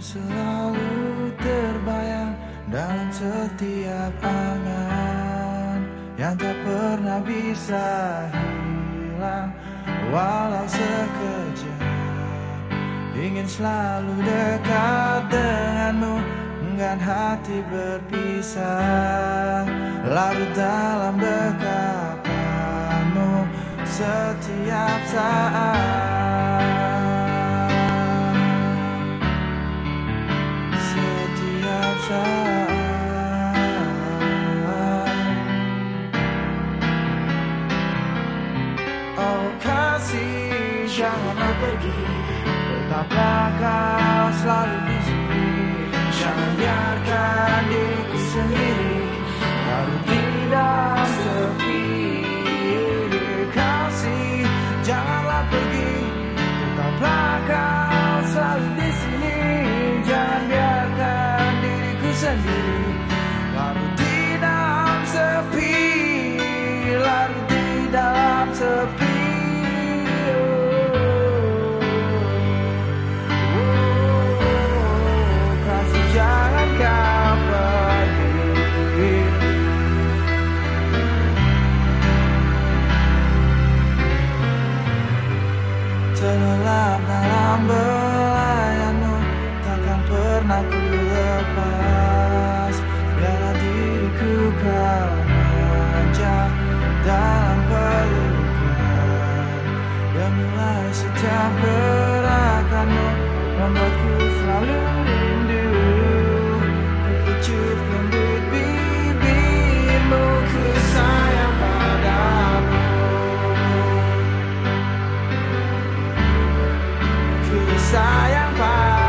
Selalu terbayang dalam setiap angan Yang tak pernah bisa hilang walau sekejap. Ingin selalu dekat denganmu Enggan hati berpisah. Larut dalam dekapanmu Setiap saat janganlah pergi. Tetaplah kau selalu di sini. Jangan biarkan Terlelap dalam belayanmu Takkan pernah ku lepas. Biarlah diriku kau manja Dalam pelukan. Gemulai setiap gerakanmu Membuatku selalu rindu. Ku kecup lembut sayang pak